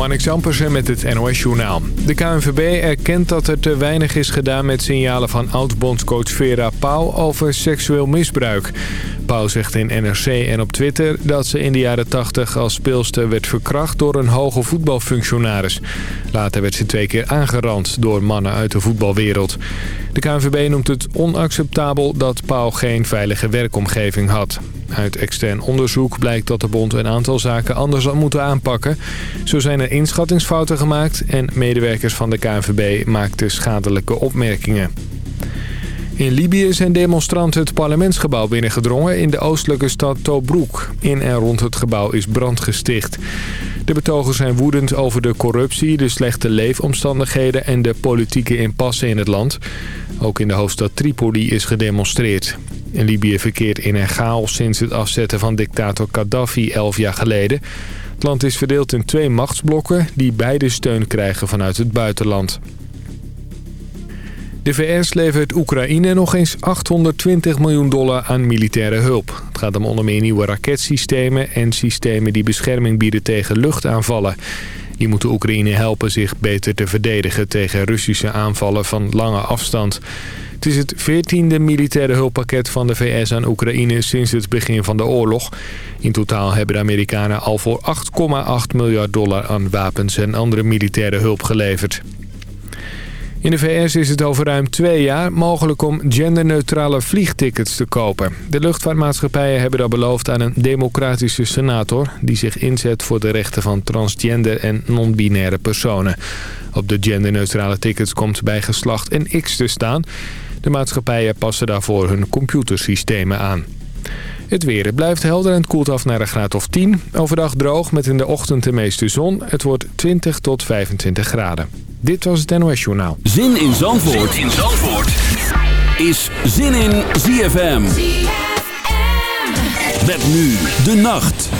Marnix Ampersen met het NOS-journaal. De KNVB erkent dat er te weinig is gedaan met signalen van oud-bondscoach Vera Pauw over seksueel misbruik. Pauw zegt in NRC en op Twitter dat ze in de jaren 80 als speelster werd verkracht door een hoge voetbalfunctionaris. Later werd ze twee keer aangerand door mannen uit de voetbalwereld. De KNVB noemt het onacceptabel dat Pauw geen veilige werkomgeving had. Uit extern onderzoek blijkt dat de bond een aantal zaken anders had moeten aanpakken. Zo zijn er inschattingsfouten gemaakt en medewerkers van de KNVB maakten schadelijke opmerkingen. In Libië zijn demonstranten het parlementsgebouw binnengedrongen in de oostelijke stad Tobruk. In en rond het gebouw is brand gesticht. De betogers zijn woedend over de corruptie, de slechte leefomstandigheden en de politieke impasse in het land. Ook in de hoofdstad Tripoli is gedemonstreerd. In Libië verkeert in een chaos sinds het afzetten van dictator Gaddafi elf jaar geleden. Het land is verdeeld in twee machtsblokken die beide steun krijgen vanuit het buitenland. De VS levert Oekraïne nog eens 820 miljoen dollar aan militaire hulp. Het gaat om onder meer nieuwe raketsystemen en systemen die bescherming bieden tegen luchtaanvallen. Die moeten Oekraïne helpen zich beter te verdedigen tegen Russische aanvallen van lange afstand. Het is het 14e militaire hulppakket van de VS aan Oekraïne sinds het begin van de oorlog. In totaal hebben de Amerikanen al voor 8,8 miljard dollar aan wapens en andere militaire hulp geleverd. In de VS is het over ruim twee jaar mogelijk om genderneutrale vliegtickets te kopen. De luchtvaartmaatschappijen hebben dat beloofd aan een democratische senator... die zich inzet voor de rechten van transgender en non-binaire personen. Op de genderneutrale tickets komt bij geslacht en X te staan. De maatschappijen passen daarvoor hun computersystemen aan. Het weer. Het blijft helder en het koelt af naar een graad of 10. Overdag droog met in de ochtend de meeste zon. Het wordt 20 tot 25 graden. Dit was het NOS Journaal. Zin in Zandvoort, zin in Zandvoort. is Zin in ZFM. ZFM. Met nu de nacht.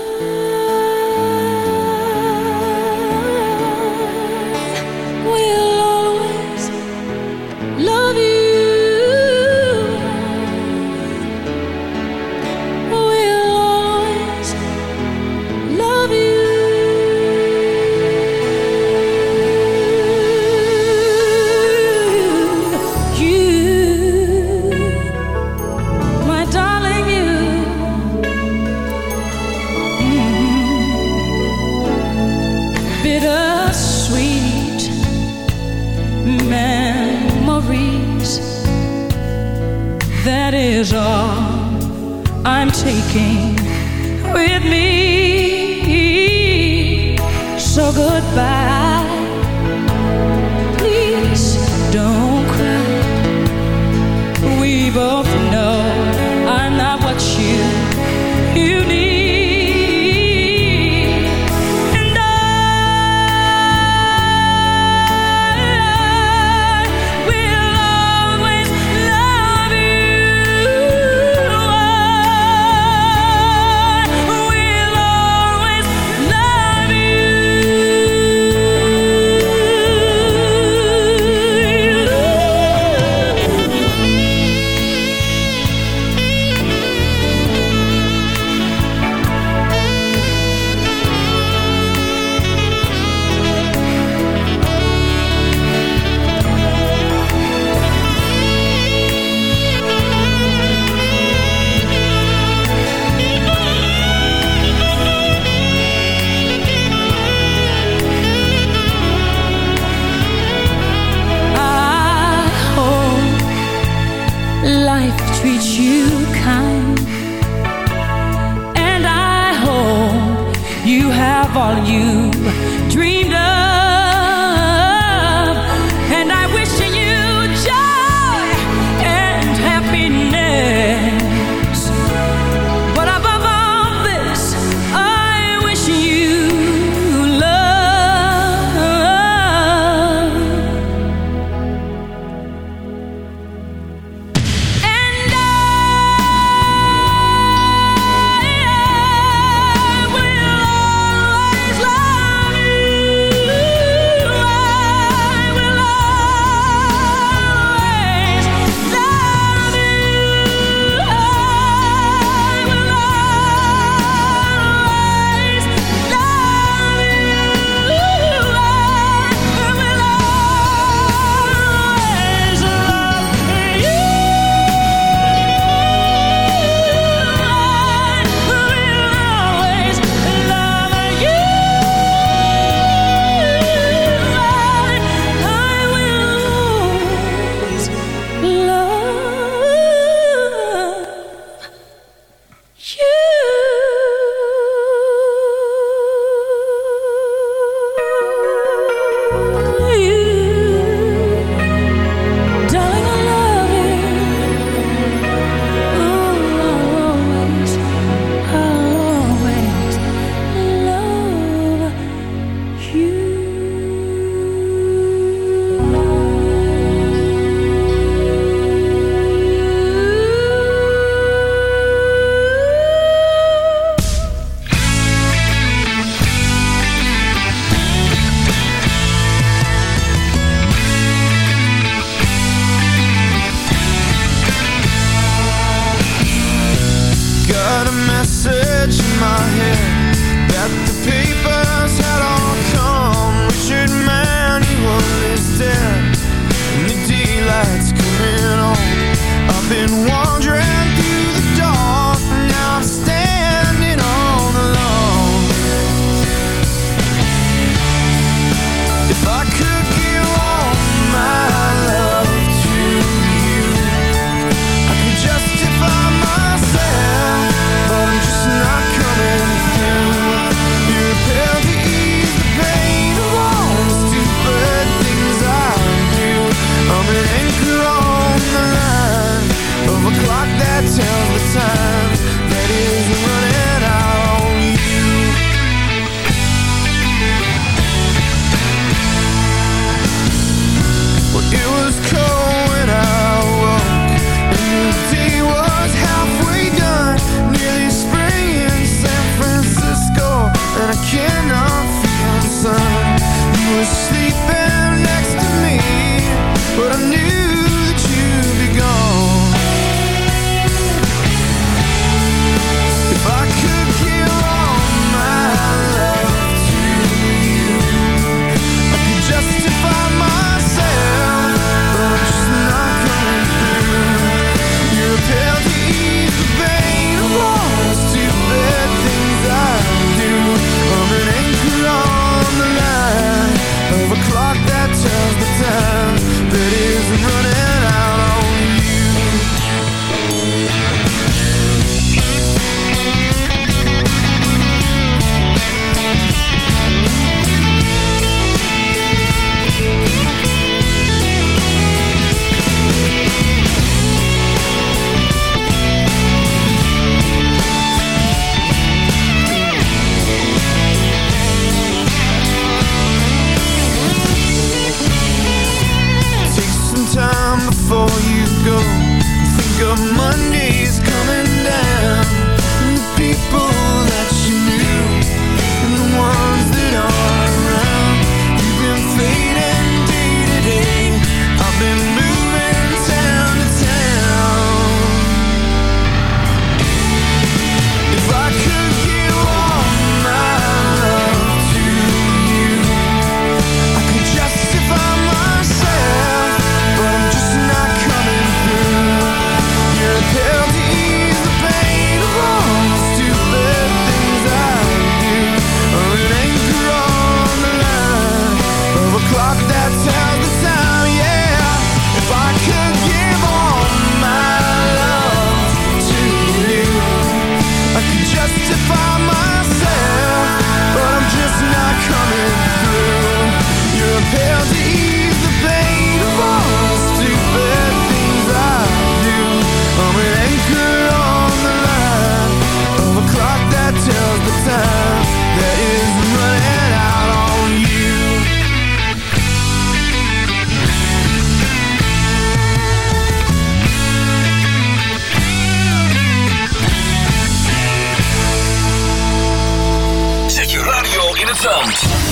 life treats you kind. And I hope you have all you dreamed of.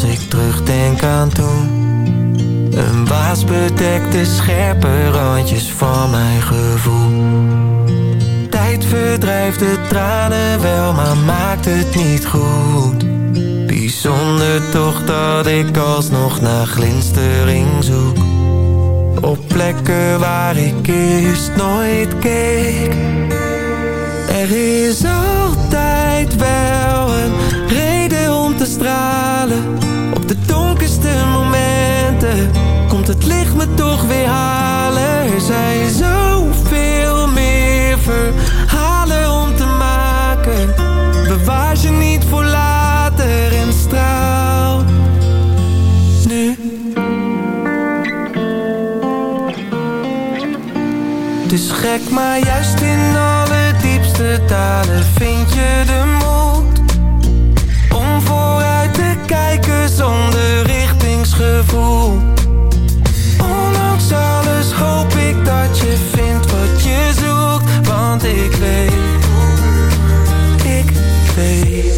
Als ik terugdenk aan toen Een waas bedekte scherpe randjes van mijn gevoel. Tijd verdrijft de tranen wel, maar maakt het niet goed. Bijzonder toch dat ik alsnog naar glinstering zoek. Op plekken waar ik eerst nooit keek. Er is altijd wel een reden om te stralen komt het licht me toch weer halen. Er zijn zoveel meer verhalen om te maken. Bewaar ze niet voor later en straal nu. Dus gek, maar juist in alle diepste talen vind je de mooie gevoel. Ondanks alles hoop ik dat je vindt wat je zoekt Want ik leef, ik weet.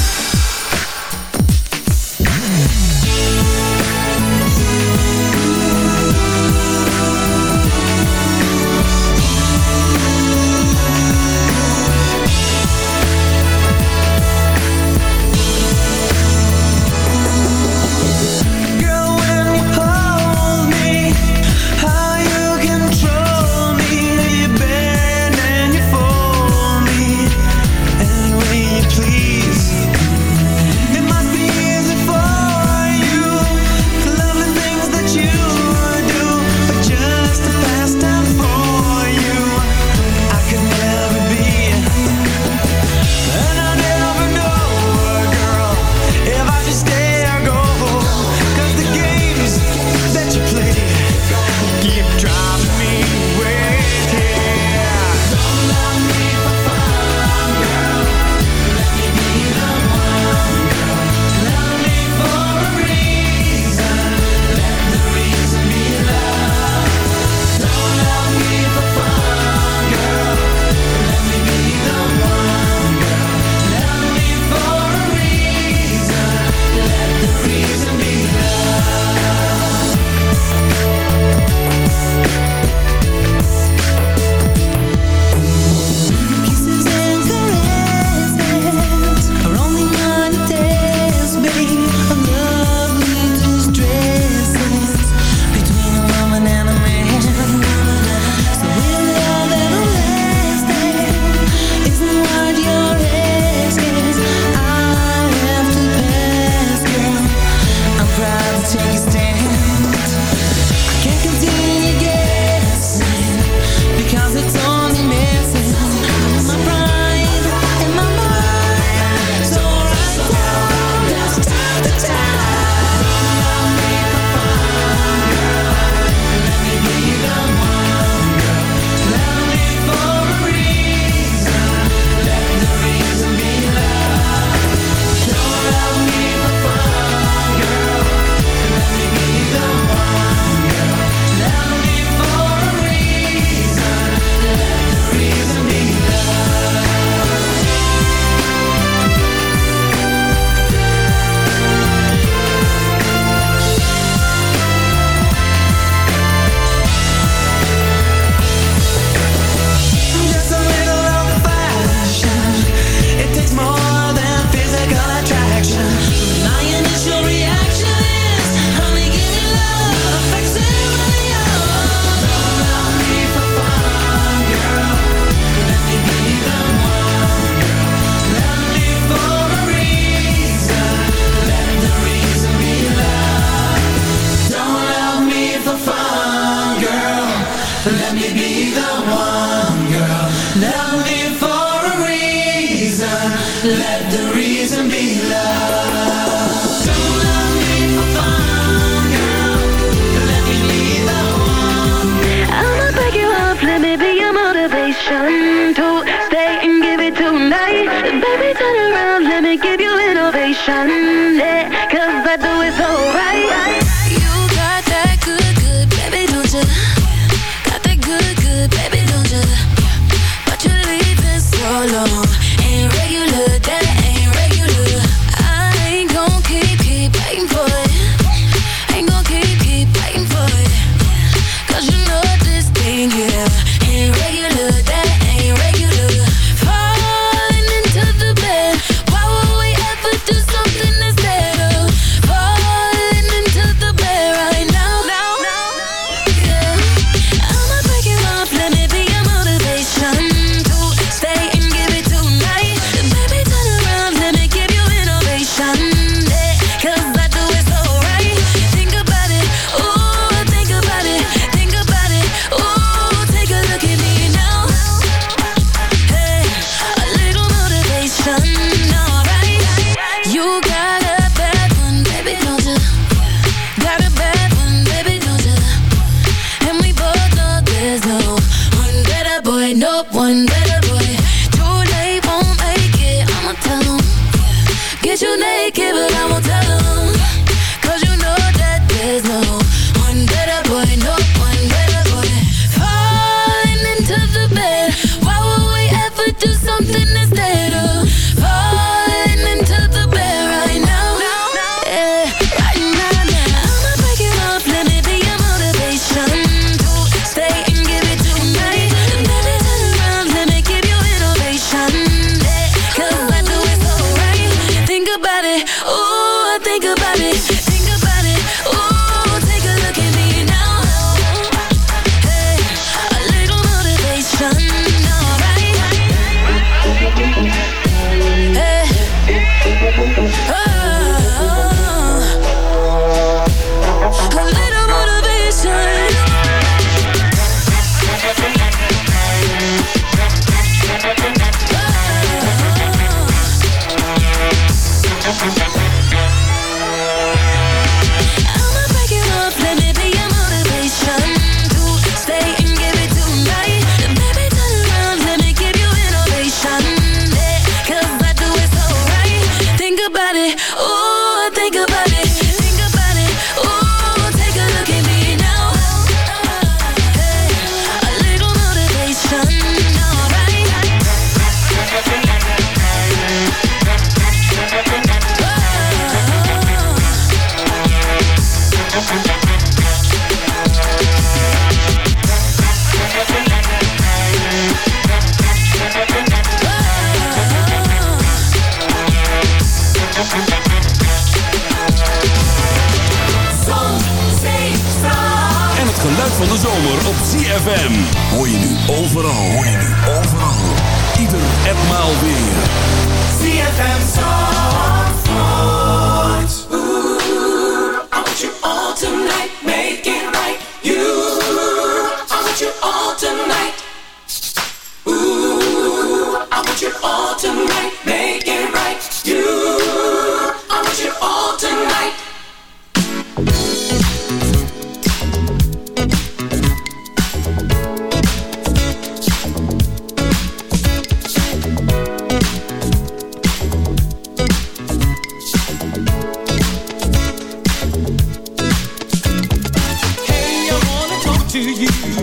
To you.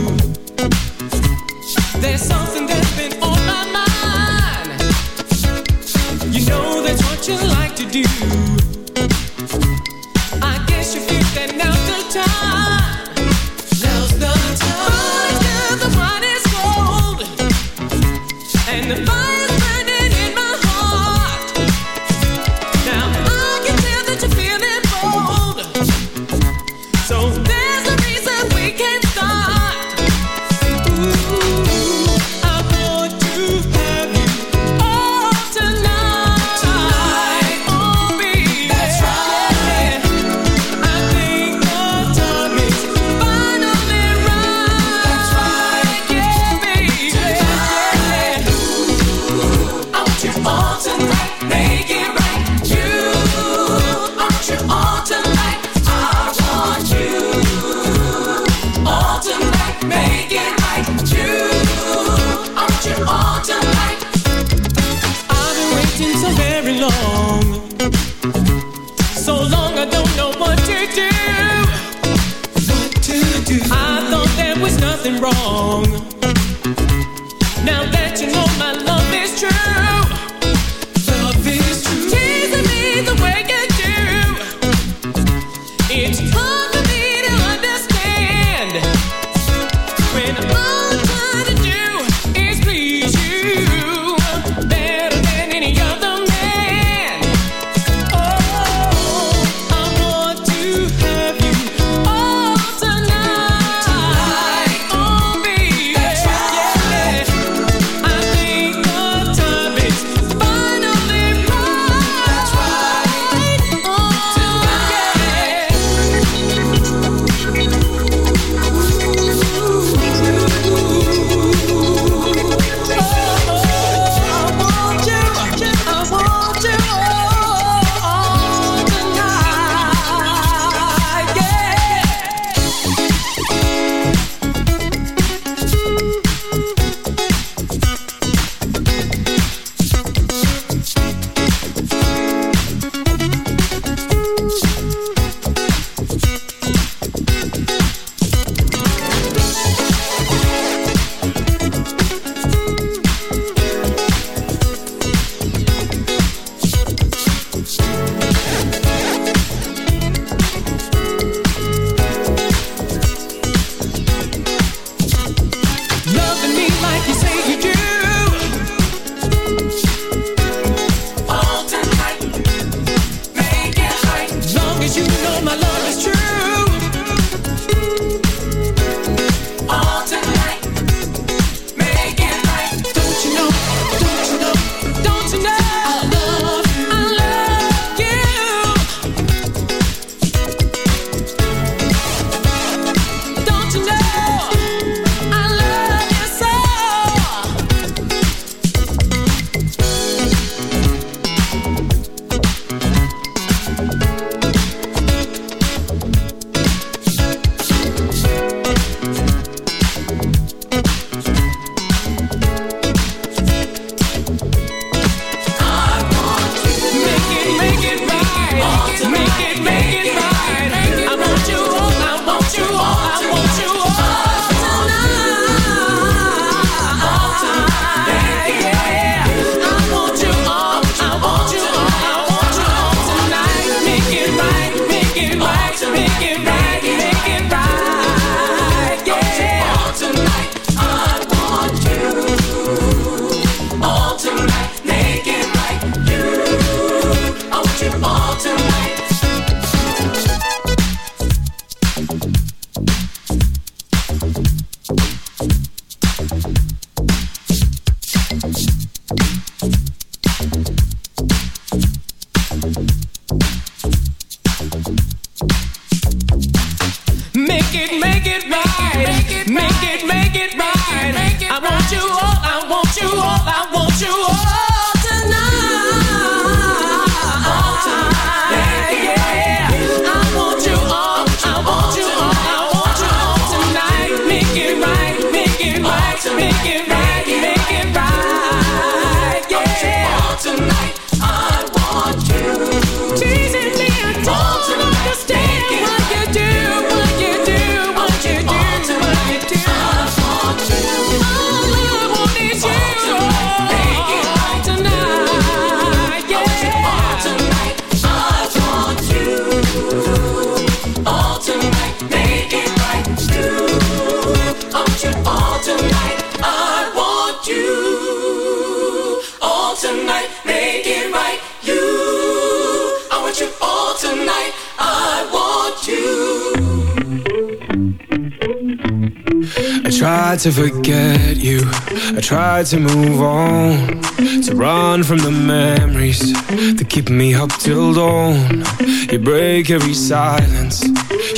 To run from the memories that keep me up till dawn. You break every silence.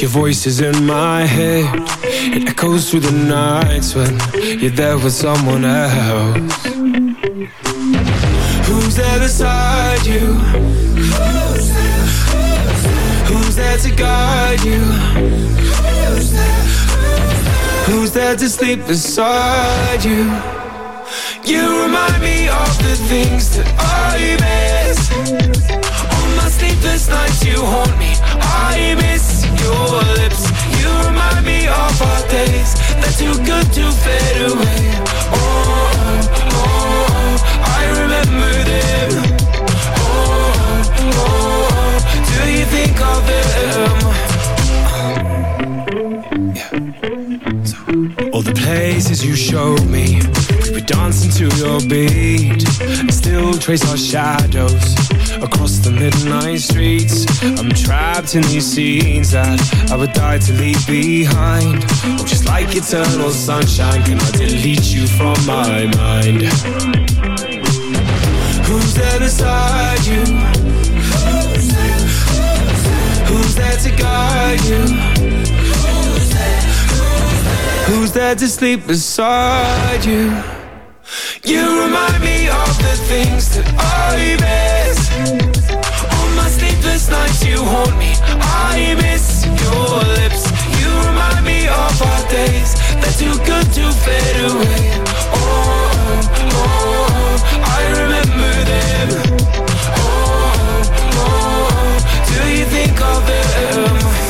Your voice is in my head. It echoes through the nights when you're there with someone else. Who's there beside you? Who's there to guide you? Who's there to sleep beside you? You remind me of the things that I miss. On my sleepless nights you haunt me. I miss your lips. You remind me of our days They're too good to fade away Oh, oh, oh I remember them. Oh, oh, oh Do you think of them? Yeah. All the places you showed me were dancing to your beat still trace our shadows Across the midnight streets I'm trapped in these scenes That I would die to leave behind Oh, just like eternal sunshine Can I delete you from my mind? Who's there beside you? Who's there to guide you? Who's there to sleep beside you? You remind me of the things that I miss. On my sleepless nights you haunt me. I miss your lips. You remind me of our days They're too good to fade away Oh, oh, oh I remember them. Oh, oh, oh. Do you think of them?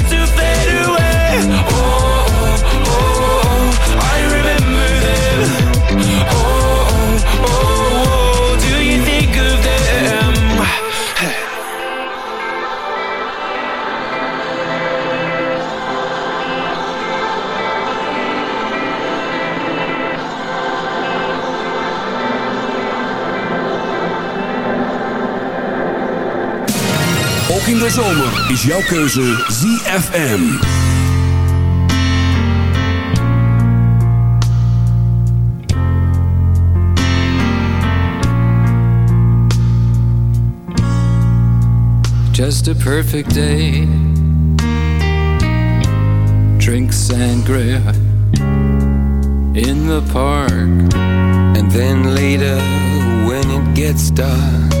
de zomer is jouw keuze ZFM. Just a perfect day. Drink sangria in the park. And then later, when it gets dark,